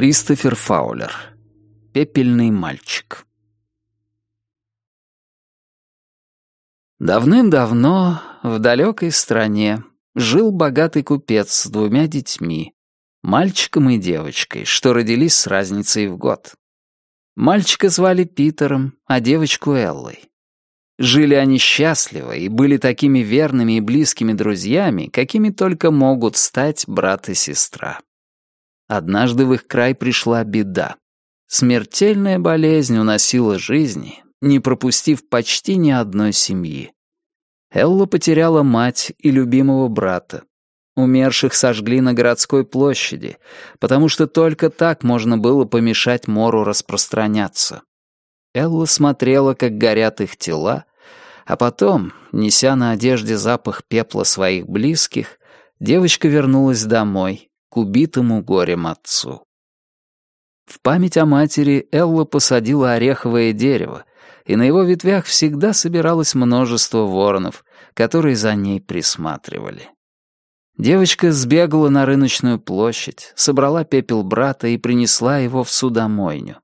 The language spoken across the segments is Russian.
Кристофер Фаулер. Пепельный мальчик. Давным-давно в далекой стране жил богатый купец с двумя детьми, мальчиком и девочкой, что родились с разницей в год. Мальчика звали Питером, а девочку Эллой. Жили они счастливо и были такими верными и близкими друзьями, какими только могут стать брат и сестра. Однажды в их край пришла беда. Смертельная болезнь уносила жизни, не пропустив почти ни одной семьи. Элла потеряла мать и любимого брата. Умерших сожгли на городской площади, потому что только так можно было помешать мору распространяться. Элла смотрела, как горят их тела, а потом, неся на одежде запах пепла своих близких, девочка вернулась домой, к убитому горем отцу. В память о матери Элла посадила ореховое дерево, и на его ветвях всегда собиралось множество воронов, которые за ней присматривали. Девочка сбегала на рыночную площадь, собрала пепел брата и принесла его в судомойню.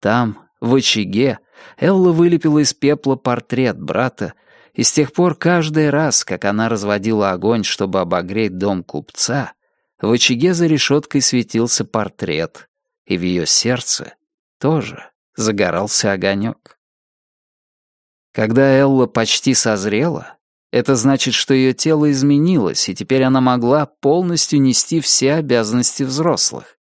Там, в очаге, Элла вылепила из пепла портрет брата, и с тех пор каждый раз, как она разводила огонь, чтобы обогреть дом купца, в очаге за решеткой светился портрет, и в ее сердце тоже загорался огонек. Когда Элла почти созрела, это значит, что ее тело изменилось, и теперь она могла полностью нести все обязанности взрослых.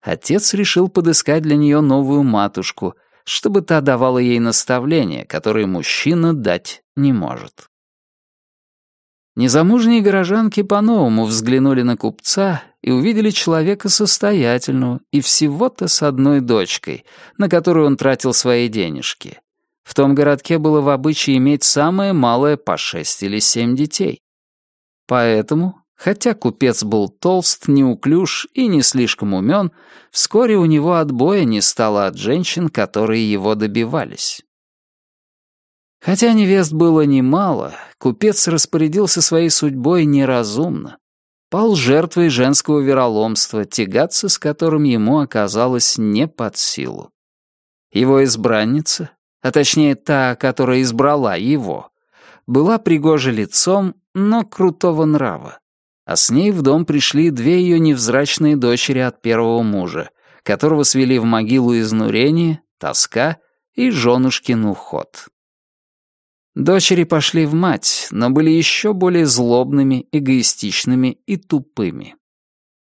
Отец решил подыскать для нее новую матушку, чтобы та давала ей наставления, которые мужчина дать не может. Незамужние горожанки по-новому взглянули на купца и увидели человека состоятельного и всего-то с одной дочкой, на которую он тратил свои денежки. В том городке было в обычае иметь самое малое по шесть или семь детей. Поэтому, хотя купец был толст, неуклюж и не слишком умен, вскоре у него отбоя не стало от женщин, которые его добивались. Хотя невест было немало, купец распорядился своей судьбой неразумно. Пал жертвой женского вероломства, тягаться с которым ему оказалось не под силу. Его избранница, а точнее та, которая избрала его, была пригожа лицом, но крутого нрава. А с ней в дом пришли две ее невзрачные дочери от первого мужа, которого свели в могилу изнурение, тоска и женушкин уход. Дочери пошли в мать, но были еще более злобными, эгоистичными и тупыми.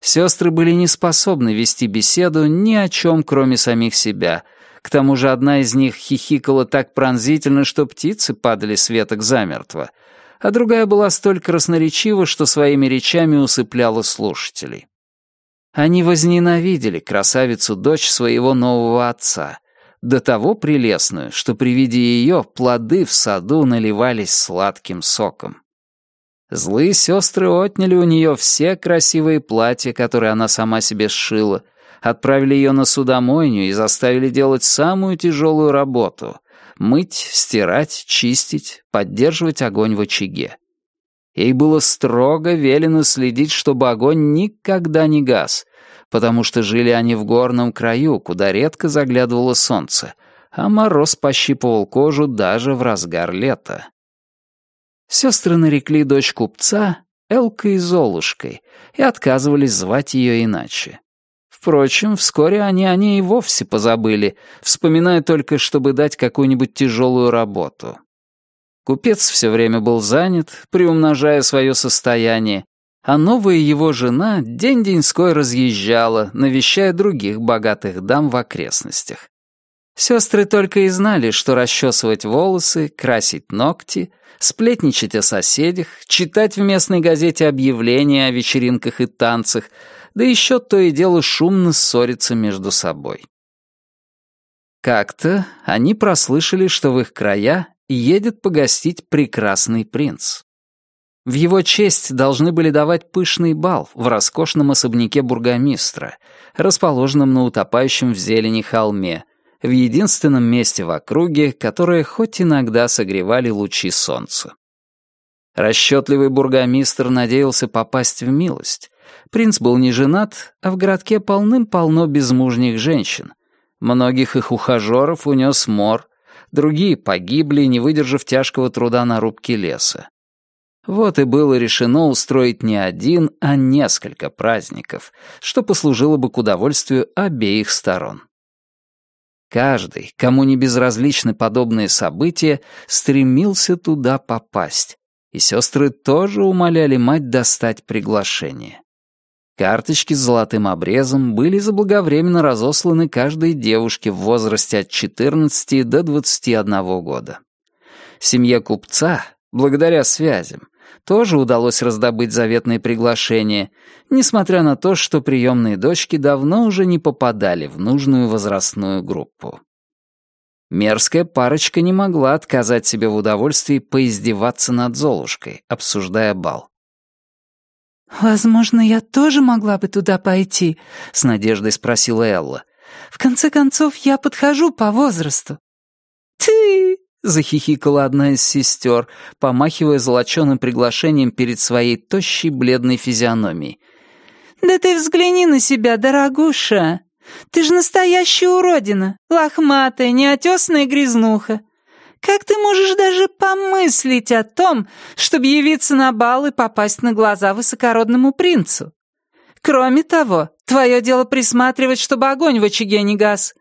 Сестры были не способны вести беседу ни о чем, кроме самих себя. К тому же одна из них хихикала так пронзительно, что птицы падали с веток замертво, а другая была столь красноречива, что своими речами усыпляла слушателей. Они возненавидели красавицу-дочь своего нового отца — до того прелестную, что при виде ее плоды в саду наливались сладким соком. Злые сестры отняли у нее все красивые платья, которые она сама себе сшила, отправили ее на судомойню и заставили делать самую тяжелую работу — мыть, стирать, чистить, поддерживать огонь в очаге. Ей было строго велено следить, чтобы огонь никогда не гас, потому что жили они в горном краю, куда редко заглядывало солнце, а мороз пощипывал кожу даже в разгар лета. Сестры нарекли дочь купца Элкой Золушкой и отказывались звать ее иначе. Впрочем, вскоре они о ней и вовсе позабыли, вспоминая только, чтобы дать какую-нибудь тяжелую работу. Купец все время был занят, приумножая свое состояние, а новая его жена день-деньской разъезжала, навещая других богатых дам в окрестностях. Сестры только и знали, что расчесывать волосы, красить ногти, сплетничать о соседях, читать в местной газете объявления о вечеринках и танцах, да еще то и дело шумно ссориться между собой. Как-то они прослышали, что в их края едет погостить прекрасный принц. В его честь должны были давать пышный бал в роскошном особняке бургомистра, расположенном на утопающем в зелени холме, в единственном месте в округе, которое хоть иногда согревали лучи солнца. Расчетливый бургомистр надеялся попасть в милость, Принц был не женат, а в городке полным-полно безмужних женщин. Многих их ухажеров унес мор, другие погибли, не выдержав тяжкого труда на рубке леса. Вот и было решено устроить не один, а несколько праздников, что послужило бы к удовольствию обеих сторон. Каждый, кому не безразличны подобные события, стремился туда попасть, и сестры тоже умоляли мать достать приглашение. Карточки с золотым обрезом были заблаговременно разосланы каждой девушке в возрасте от 14 до 21 года. Семье купца, благодаря связям, тоже удалось раздобыть заветные приглашения, несмотря на то, что приемные дочки давно уже не попадали в нужную возрастную группу. Мерзкая парочка не могла отказать себе в удовольствии поиздеваться над Золушкой, обсуждая бал. «Возможно, я тоже могла бы туда пойти?» — с надеждой спросила Элла. «В конце концов, я подхожу по возрасту». «Ты!» — захихикала одна из сестер, помахивая золоченым приглашением перед своей тощей бледной физиономией. «Да ты взгляни на себя, дорогуша! Ты же настоящая уродина, лохматая, неотесная грязнуха. Как ты можешь даже помыслить о том, чтобы явиться на бал и попасть на глаза высокородному принцу? Кроме того, твое дело присматривать, чтобы огонь в очаге не гас.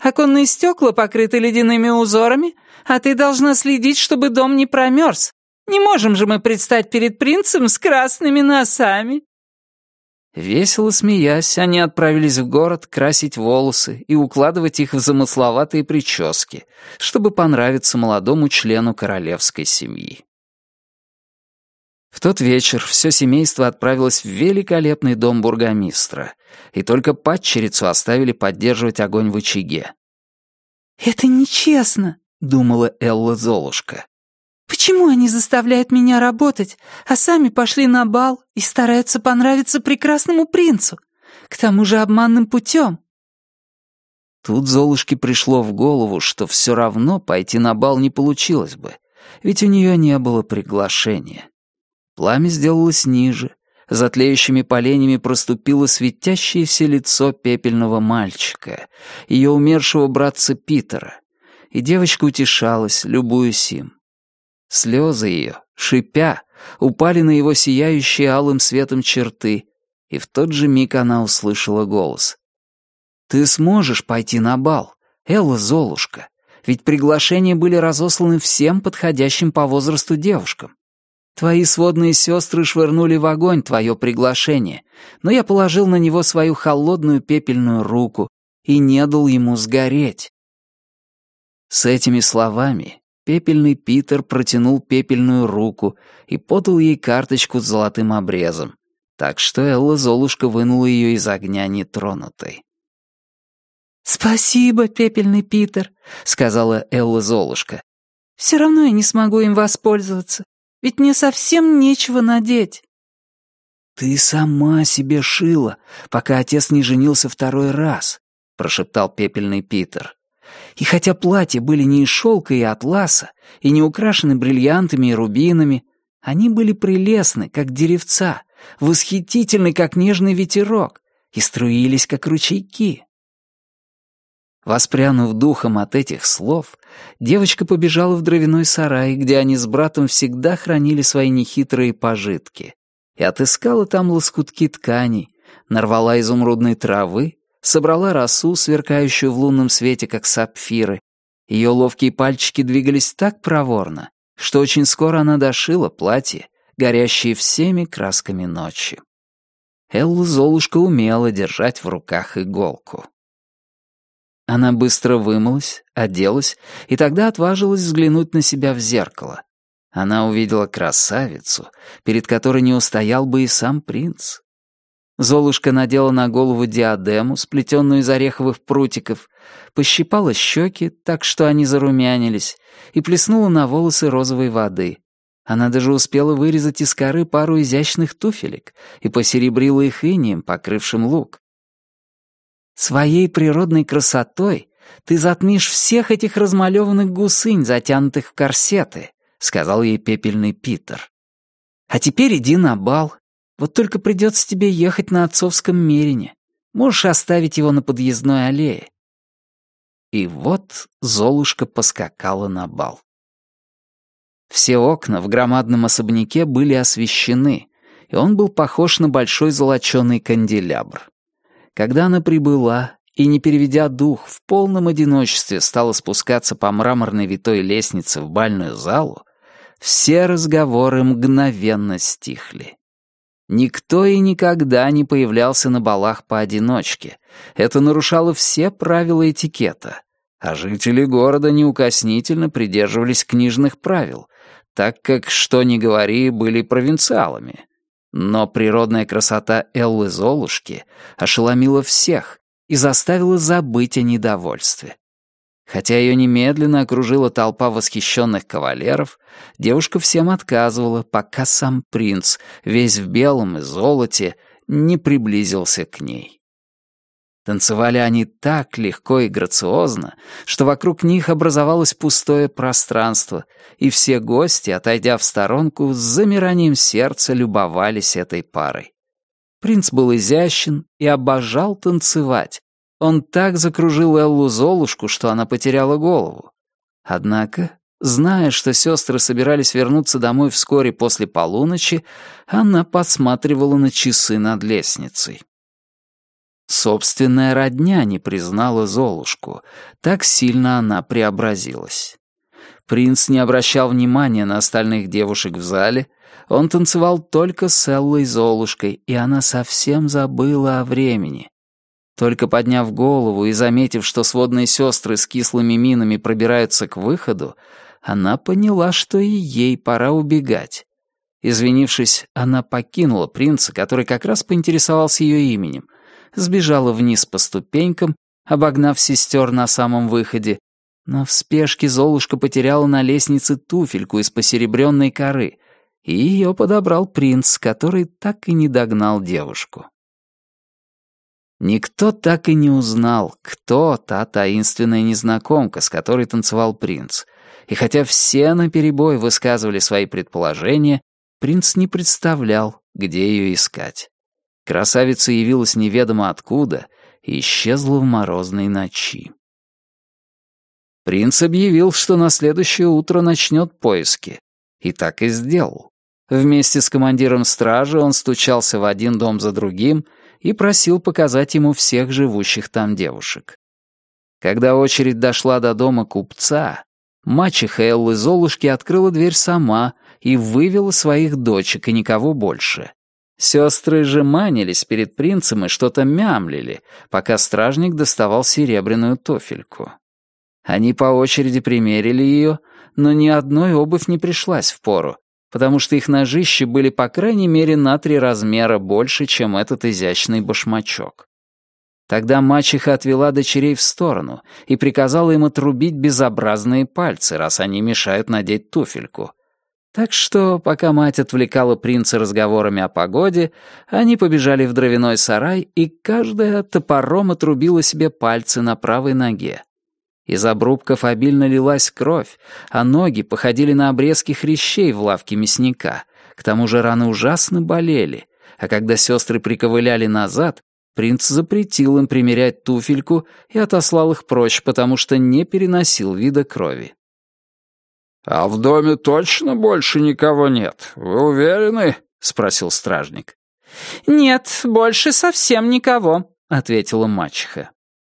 Оконные стекла покрыты ледяными узорами, а ты должна следить, чтобы дом не промерз. Не можем же мы предстать перед принцем с красными носами. Весело смеясь, они отправились в город красить волосы и укладывать их в замысловатые прически, чтобы понравиться молодому члену королевской семьи. В тот вечер все семейство отправилось в великолепный дом бургомистра, и только падчерицу оставили поддерживать огонь в очаге. «Это нечестно», — думала Элла Золушка. Почему они заставляют меня работать, а сами пошли на бал и стараются понравиться прекрасному принцу? К тому же обманным путем. Тут Золушке пришло в голову, что все равно пойти на бал не получилось бы, ведь у нее не было приглашения. Пламя сделалось ниже, за тлеющими поленями проступило светящееся лицо пепельного мальчика, ее умершего братца Питера, и девочка утешалась, любуясь им. Слезы ее, шипя, упали на его сияющие алым светом черты, и в тот же миг она услышала голос. «Ты сможешь пойти на бал, Элла Золушка, ведь приглашения были разосланы всем подходящим по возрасту девушкам. Твои сводные сестры швырнули в огонь твое приглашение, но я положил на него свою холодную пепельную руку и не дал ему сгореть». С этими словами Пепельный Питер протянул пепельную руку и подал ей карточку с золотым обрезом, так что Элла Золушка вынула ее из огня нетронутой. «Спасибо, пепельный Питер», — сказала Элла Золушка. «Все равно я не смогу им воспользоваться, ведь мне совсем нечего надеть». «Ты сама себе шила, пока отец не женился второй раз», — прошептал пепельный Питер. И хотя платья были не из шелка и атласа, и не украшены бриллиантами и рубинами, они были прелестны, как деревца, восхитительны, как нежный ветерок, и струились, как ручейки. Воспрянув духом от этих слов, девочка побежала в дровяной сарай, где они с братом всегда хранили свои нехитрые пожитки, и отыскала там лоскутки тканей, нарвала изумрудной травы собрала росу, сверкающую в лунном свете, как сапфиры. Ее ловкие пальчики двигались так проворно, что очень скоро она дошила платье, горящее всеми красками ночи. Элла Золушка умела держать в руках иголку. Она быстро вымылась, оделась и тогда отважилась взглянуть на себя в зеркало. Она увидела красавицу, перед которой не устоял бы и сам принц. Золушка надела на голову диадему, сплетенную из ореховых прутиков, пощипала щеки, так что они зарумянились, и плеснула на волосы розовой воды. Она даже успела вырезать из коры пару изящных туфелек и посеребрила их инием, покрывшим лук. «Своей природной красотой ты затмишь всех этих размалеванных гусынь, затянутых в корсеты», — сказал ей пепельный Питер. «А теперь иди на бал Вот только придется тебе ехать на отцовском мерине. Можешь оставить его на подъездной аллее». И вот Золушка поскакала на бал. Все окна в громадном особняке были освещены, и он был похож на большой золоченый канделябр. Когда она прибыла и, не переведя дух, в полном одиночестве стала спускаться по мраморной витой лестнице в бальную залу, все разговоры мгновенно стихли. Никто и никогда не появлялся на балах поодиночке. Это нарушало все правила этикета. А жители города неукоснительно придерживались книжных правил, так как, что ни говори, были провинциалами. Но природная красота Эллы Золушки ошеломила всех и заставила забыть о недовольстве. Хотя ее немедленно окружила толпа восхищенных кавалеров, девушка всем отказывала, пока сам принц, весь в белом и золоте, не приблизился к ней. Танцевали они так легко и грациозно, что вокруг них образовалось пустое пространство, и все гости, отойдя в сторонку, с замиранием сердца любовались этой парой. Принц был изящен и обожал танцевать, он так закружил Эллу Золушку, что она потеряла голову. Однако, зная, что сестры собирались вернуться домой вскоре после полуночи, она подсматривала на часы над лестницей. Собственная родня не признала Золушку, так сильно она преобразилась. Принц не обращал внимания на остальных девушек в зале, он танцевал только с Эллой Золушкой, и она совсем забыла о времени. Только подняв голову и заметив, что сводные сестры с кислыми минами пробираются к выходу, она поняла, что и ей пора убегать. Извинившись, она покинула принца, который как раз поинтересовался ее именем, сбежала вниз по ступенькам, обогнав сестер на самом выходе, но в спешке Золушка потеряла на лестнице туфельку из посеребренной коры, и ее подобрал принц, который так и не догнал девушку. Никто так и не узнал, кто та таинственная незнакомка, с которой танцевал принц. И хотя все наперебой высказывали свои предположения, принц не представлял, где ее искать. Красавица явилась неведомо откуда и исчезла в морозной ночи. Принц объявил, что на следующее утро начнет поиски. И так и сделал. Вместе с командиром стражи он стучался в один дом за другим — и просил показать ему всех живущих там девушек. Когда очередь дошла до дома купца, мачеха Эллы Золушки открыла дверь сама и вывела своих дочек и никого больше. Сестры же манились перед принцем и что-то мямлили, пока стражник доставал серебряную тофельку. Они по очереди примерили ее, но ни одной обувь не пришлась в пору, потому что их ножищи были по крайней мере на три размера больше, чем этот изящный башмачок. Тогда мачеха отвела дочерей в сторону и приказала им отрубить безобразные пальцы, раз они мешают надеть туфельку. Так что, пока мать отвлекала принца разговорами о погоде, они побежали в дровяной сарай, и каждая топором отрубила себе пальцы на правой ноге. Из обрубков обильно лилась кровь, а ноги походили на обрезки хрящей в лавке мясника. К тому же раны ужасно болели, а когда сестры приковыляли назад, принц запретил им примерять туфельку и отослал их прочь, потому что не переносил вида крови. «А в доме точно больше никого нет? Вы уверены?» — спросил стражник. «Нет, больше совсем никого», — ответила мачеха.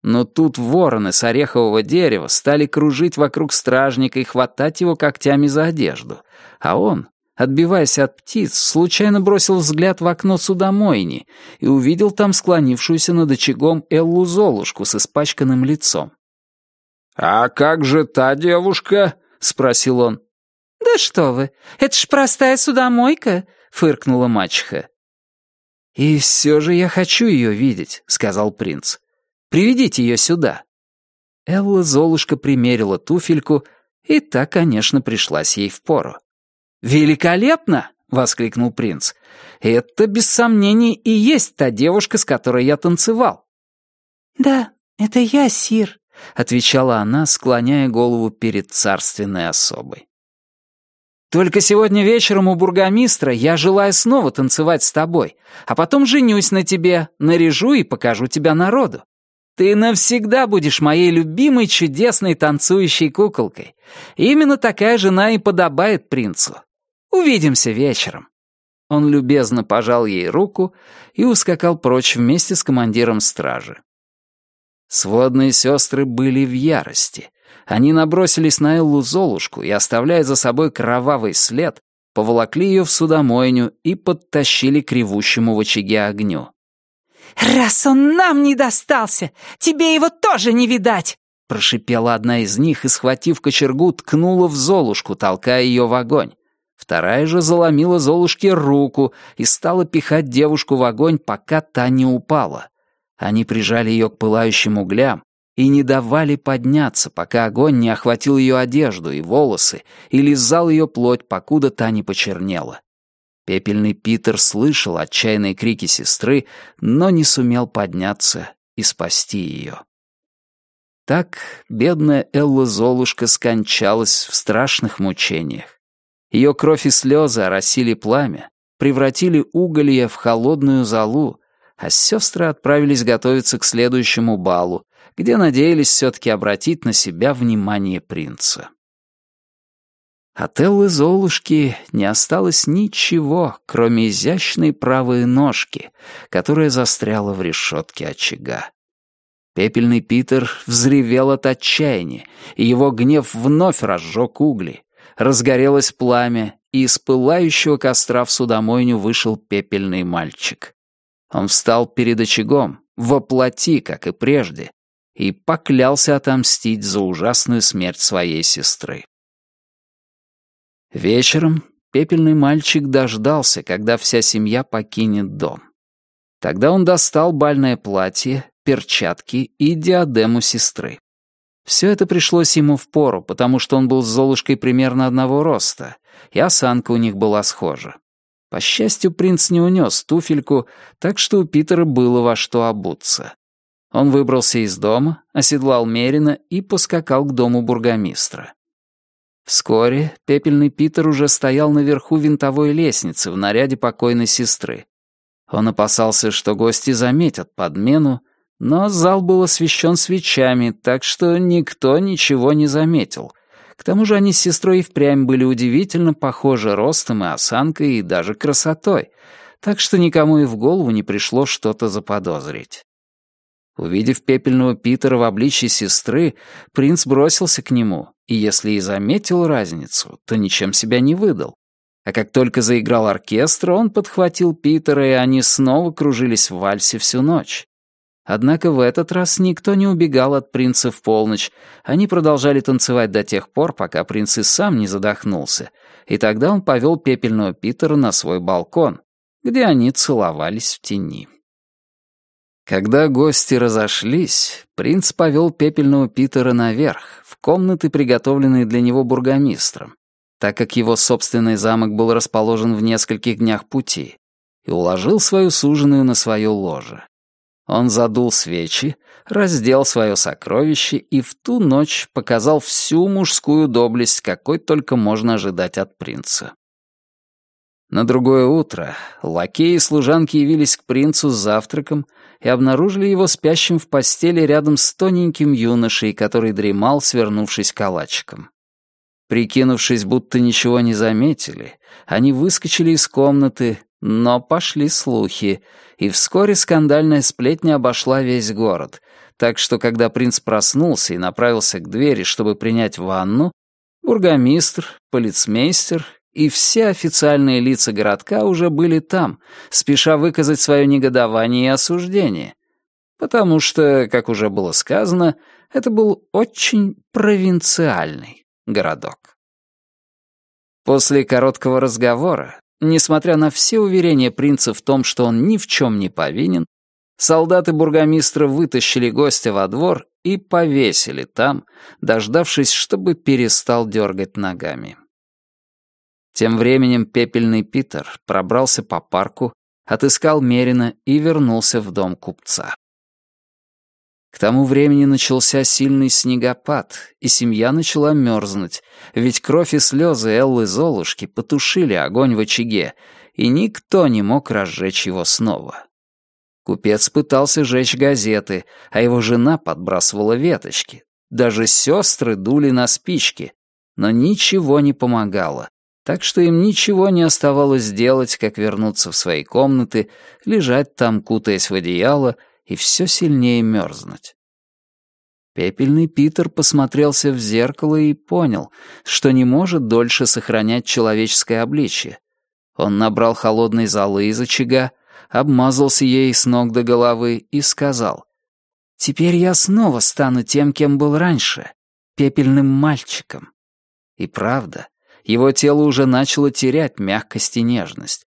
Но тут вороны с орехового дерева стали кружить вокруг стражника и хватать его когтями за одежду. А он, отбиваясь от птиц, случайно бросил взгляд в окно судомойни и увидел там склонившуюся над очагом Эллу Золушку с испачканным лицом. «А как же та девушка?» — спросил он. «Да что вы, это ж простая судомойка», — фыркнула мачеха. «И все же я хочу ее видеть», — сказал принц. Приведите ее сюда». Элла Золушка примерила туфельку, и та, конечно, пришлась ей впору. «Великолепно!» — воскликнул принц. «Это, без сомнений, и есть та девушка, с которой я танцевал». «Да, это я, Сир», — отвечала она, склоняя голову перед царственной особой. Только сегодня вечером у бургомистра я желаю снова танцевать с тобой, а потом женюсь на тебе, наряжу и покажу тебя народу. Ты навсегда будешь моей любимой чудесной танцующей куколкой. именно такая жена и подобает принцу. Увидимся вечером». Он любезно пожал ей руку и ускакал прочь вместе с командиром стражи. Сводные сестры были в ярости. Они набросились на Эллу Золушку и, оставляя за собой кровавый след, поволокли ее в судомойню и подтащили к ревущему в очаге огню. «Раз он нам не достался, тебе его тоже не видать!» Прошипела одна из них и, схватив кочергу, ткнула в Золушку, толкая ее в огонь. Вторая же заломила Золушке руку и стала пихать девушку в огонь, пока та не упала. Они прижали ее к пылающим углям и не давали подняться, пока огонь не охватил ее одежду и волосы и лизал ее плоть, покуда та не почернела. Пепельный Питер слышал отчаянные крики сестры, но не сумел подняться и спасти ее. Так бедная Элла Золушка скончалась в страшных мучениях. Ее кровь и слезы оросили пламя, превратили уголье в холодную золу, а сестры отправились готовиться к следующему балу, где надеялись все-таки обратить на себя внимание принца. От Эллы Золушки не осталось ничего, кроме изящной правой ножки, которая застряла в решетке очага. Пепельный Питер взревел от отчаяния, и его гнев вновь разжег угли. Разгорелось пламя, и из пылающего костра в судомойню вышел пепельный мальчик. Он встал перед очагом, воплоти, как и прежде, и поклялся отомстить за ужасную смерть своей сестры. Вечером пепельный мальчик дождался, когда вся семья покинет дом. Тогда он достал бальное платье, перчатки и диадему сестры. Все это пришлось ему в пору, потому что он был с Золушкой примерно одного роста, и осанка у них была схожа. По счастью, принц не унес туфельку, так что у Питера было во что обуться. Он выбрался из дома, оседлал Мерина и поскакал к дому бургомистра. Вскоре пепельный Питер уже стоял наверху винтовой лестницы в наряде покойной сестры. Он опасался, что гости заметят подмену, но зал был освещен свечами, так что никто ничего не заметил, к тому же они с сестрой и впрямь были удивительно похожи ростом и осанкой, и даже красотой, так что никому и в голову не пришло что-то заподозрить. Увидев пепельного Питера в обличье сестры, принц бросился к нему, и если и заметил разницу, то ничем себя не выдал. А как только заиграл оркестр, он подхватил Питера, и они снова кружились в вальсе всю ночь. Однако в этот раз никто не убегал от принца в полночь. Они продолжали танцевать до тех пор, пока принц и сам не задохнулся. И тогда он повел пепельного Питера на свой балкон, где они целовались в тени. Когда гости разошлись, принц повел пепельного Питера наверх, в комнаты, приготовленные для него бургомистром, так как его собственный замок был расположен в нескольких днях пути, и уложил свою суженую на свое ложе. Он задул свечи, раздел свое сокровище и в ту ночь показал всю мужскую доблесть, какой только можно ожидать от принца. На другое утро лакеи и служанки явились к принцу с завтраком и обнаружили его спящим в постели рядом с тоненьким юношей, который дремал, свернувшись калачиком. Прикинувшись, будто ничего не заметили, они выскочили из комнаты, но пошли слухи, и вскоре скандальная сплетня обошла весь город, так что когда принц проснулся и направился к двери, чтобы принять ванну, бургомистр, полицмейстер и все официальные лица городка уже были там, спеша выказать свое негодование и осуждение. Потому что, как уже было сказано, это был очень провинциальный городок. После короткого разговора Несмотря на все уверения принца в том, что он ни в чем не повинен, солдаты бургомистра вытащили гостя во двор и повесили там, дождавшись, чтобы перестал дергать ногами. Тем временем пепельный Питер пробрался по парку, отыскал Мерина и вернулся в дом купца. К тому времени начался сильный снегопад, и семья начала мерзнуть, ведь кровь и слезы Эллы Золушки потушили огонь в очаге, и никто не мог разжечь его снова. Купец пытался жечь газеты, а его жена подбрасывала веточки. Даже сестры дули на спички, но ничего не помогало, так что им ничего не оставалось делать, как вернуться в свои комнаты, лежать там, кутаясь в одеяло, и все сильнее мерзнуть. Пепельный Питер посмотрелся в зеркало и понял, что не может дольше сохранять человеческое обличье. Он набрал холодной золы из очага, обмазался ей с ног до головы и сказал, «Теперь я снова стану тем, кем был раньше, пепельным мальчиком». И правда, его тело уже начало терять мягкость и нежность.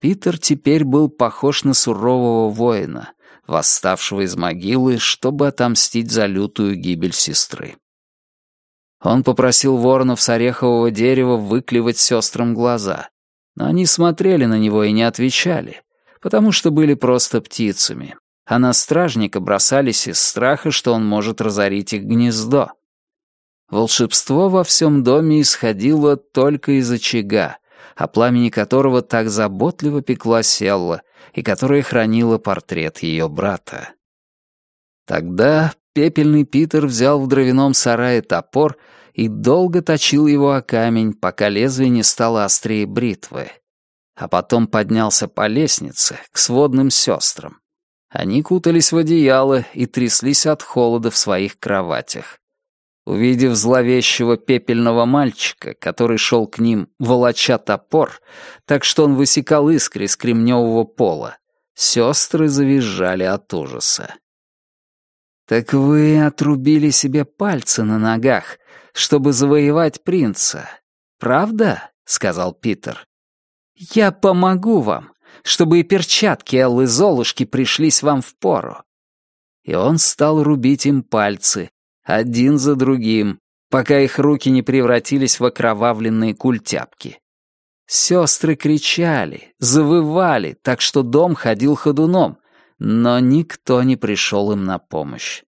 Питер теперь был похож на сурового воина, восставшего из могилы, чтобы отомстить за лютую гибель сестры. Он попросил воронов с орехового дерева выклевать сестрам глаза, но они смотрели на него и не отвечали, потому что были просто птицами, а на стражника бросались из страха, что он может разорить их гнездо. Волшебство во всем доме исходило только из очага, о пламени которого так заботливо пекла Селла и которая хранила портрет ее брата. Тогда пепельный Питер взял в дровяном сарае топор и долго точил его о камень, пока лезвие не стало острее бритвы. А потом поднялся по лестнице к сводным сестрам. Они кутались в одеяло и тряслись от холода в своих кроватях. Увидев зловещего пепельного мальчика, который шел к ним, волоча топор, так что он высекал искры из кремневого пола, сестры завизжали от ужаса. «Так вы отрубили себе пальцы на ногах, чтобы завоевать принца, правда?» — сказал Питер. «Я помогу вам, чтобы и перчатки Эллы Золушки пришлись вам в пору». И он стал рубить им пальцы, один за другим, пока их руки не превратились в окровавленные культяпки. Сестры кричали, завывали, так что дом ходил ходуном, но никто не пришел им на помощь.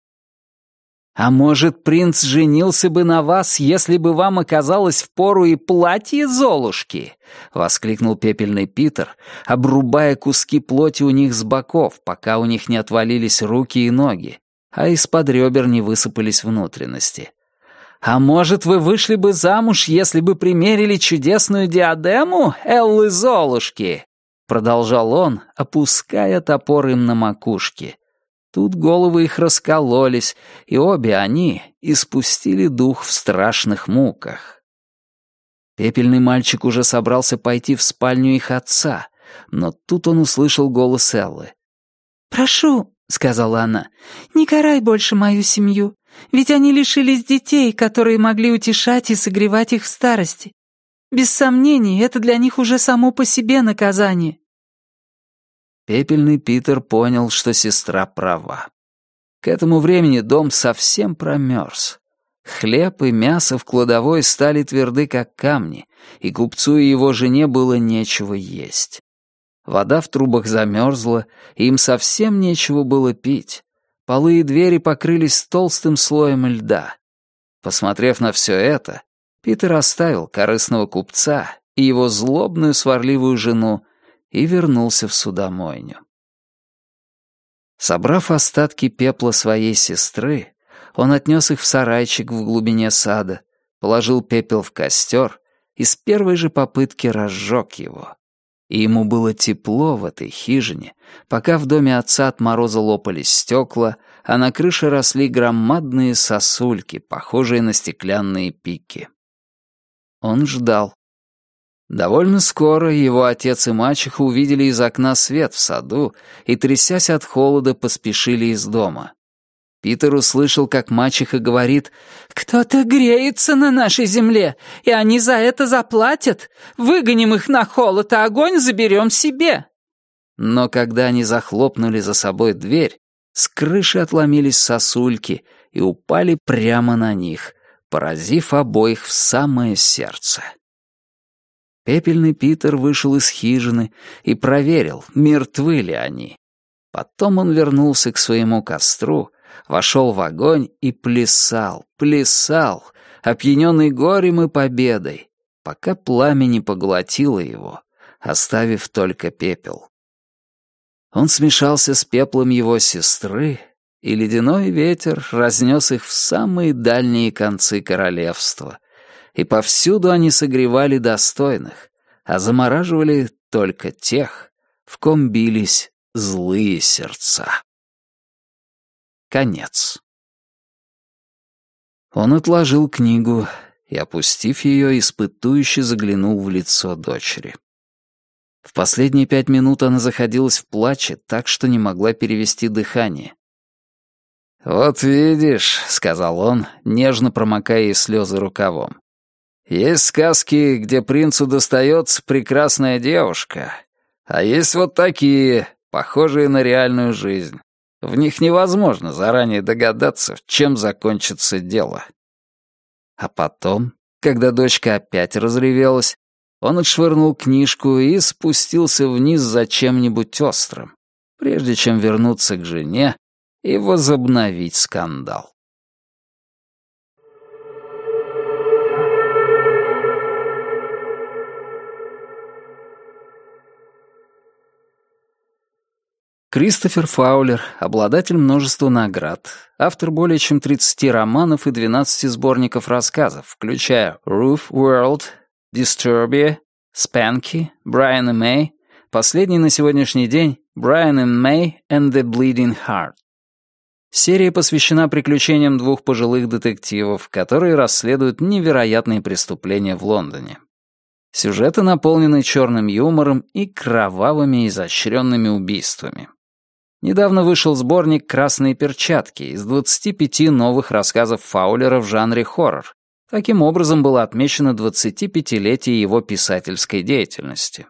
«А может, принц женился бы на вас, если бы вам оказалось в пору и платье Золушки?» — воскликнул пепельный Питер, обрубая куски плоти у них с боков, пока у них не отвалились руки и ноги, а из-под ребер не высыпались внутренности. «А может, вы вышли бы замуж, если бы примерили чудесную диадему Эллы Золушки?» Продолжал он, опуская топор им на макушке. Тут головы их раскололись, и обе они испустили дух в страшных муках. Пепельный мальчик уже собрался пойти в спальню их отца, но тут он услышал голос Эллы. «Прошу, сказала она, — «не карай больше мою семью, ведь они лишились детей, которые могли утешать и согревать их в старости. Без сомнений, это для них уже само по себе наказание». Пепельный Питер понял, что сестра права. К этому времени дом совсем промерз. Хлеб и мясо в кладовой стали тверды, как камни, и купцу и его жене было нечего есть. Вода в трубах замерзла, и им совсем нечего было пить. Полы и двери покрылись толстым слоем льда. Посмотрев на все это, Питер оставил корыстного купца и его злобную сварливую жену и вернулся в судомойню. Собрав остатки пепла своей сестры, он отнес их в сарайчик в глубине сада, положил пепел в костер и с первой же попытки разжег его и ему было тепло в этой хижине, пока в доме отца от мороза лопались стекла, а на крыше росли громадные сосульки, похожие на стеклянные пики. Он ждал. Довольно скоро его отец и мачеха увидели из окна свет в саду и, трясясь от холода, поспешили из дома. Питер услышал, как мачеха говорит, «Кто-то греется на нашей земле, и они за это заплатят. Выгоним их на холод, а огонь заберем себе». Но когда они захлопнули за собой дверь, с крыши отломились сосульки и упали прямо на них, поразив обоих в самое сердце. Пепельный Питер вышел из хижины и проверил, мертвы ли они. Потом он вернулся к своему костру — вошел в огонь и плясал, плясал, опьяненный горем и победой, пока пламя не поглотило его, оставив только пепел. Он смешался с пеплом его сестры, и ледяной ветер разнес их в самые дальние концы королевства, и повсюду они согревали достойных, а замораживали только тех, в ком бились злые сердца. Конец. Он отложил книгу и, опустив ее, испытующе заглянул в лицо дочери. В последние пять минут она заходилась в плаче так, что не могла перевести дыхание. «Вот видишь», — сказал он, нежно промокая ей слезы рукавом. «Есть сказки, где принцу достается прекрасная девушка, а есть вот такие, похожие на реальную жизнь. В них невозможно заранее догадаться, чем закончится дело». А потом, когда дочка опять разревелась, он отшвырнул книжку и спустился вниз за чем-нибудь острым, прежде чем вернуться к жене и возобновить скандал. Кристофер Фаулер, обладатель множества наград, автор более чем 30 романов и 12 сборников рассказов, включая «Roof World», Disturbia, Spanky, Brian и May, последний на сегодняшний день Brian and May and the Bleeding Heart. Серия посвящена приключениям двух пожилых детективов, которые расследуют невероятные преступления в Лондоне. Сюжеты наполнены черным юмором и кровавыми изощренными убийствами. Недавно вышел сборник «Красные перчатки» из 25 новых рассказов Фаулера в жанре хоррор, Таким образом было отмечено 25-летие его писательской деятельности.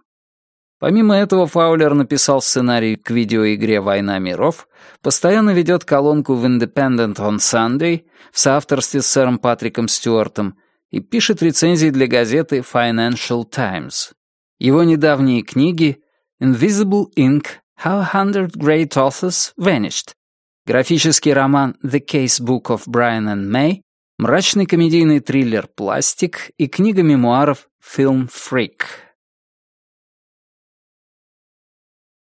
Помимо этого, Фаулер написал сценарий к видеоигре «Война миров», постоянно ведет колонку в Independent on Sunday в соавторстве с сэром Патриком Стюартом и пишет рецензии для газеты Financial Times. Его недавние книги Invisible Ink How Hundred Great Authors Vanished, графический роман The Case Book of Brian and May мрачный комедийный триллер «Пластик» и книга мемуаров «Film Freak».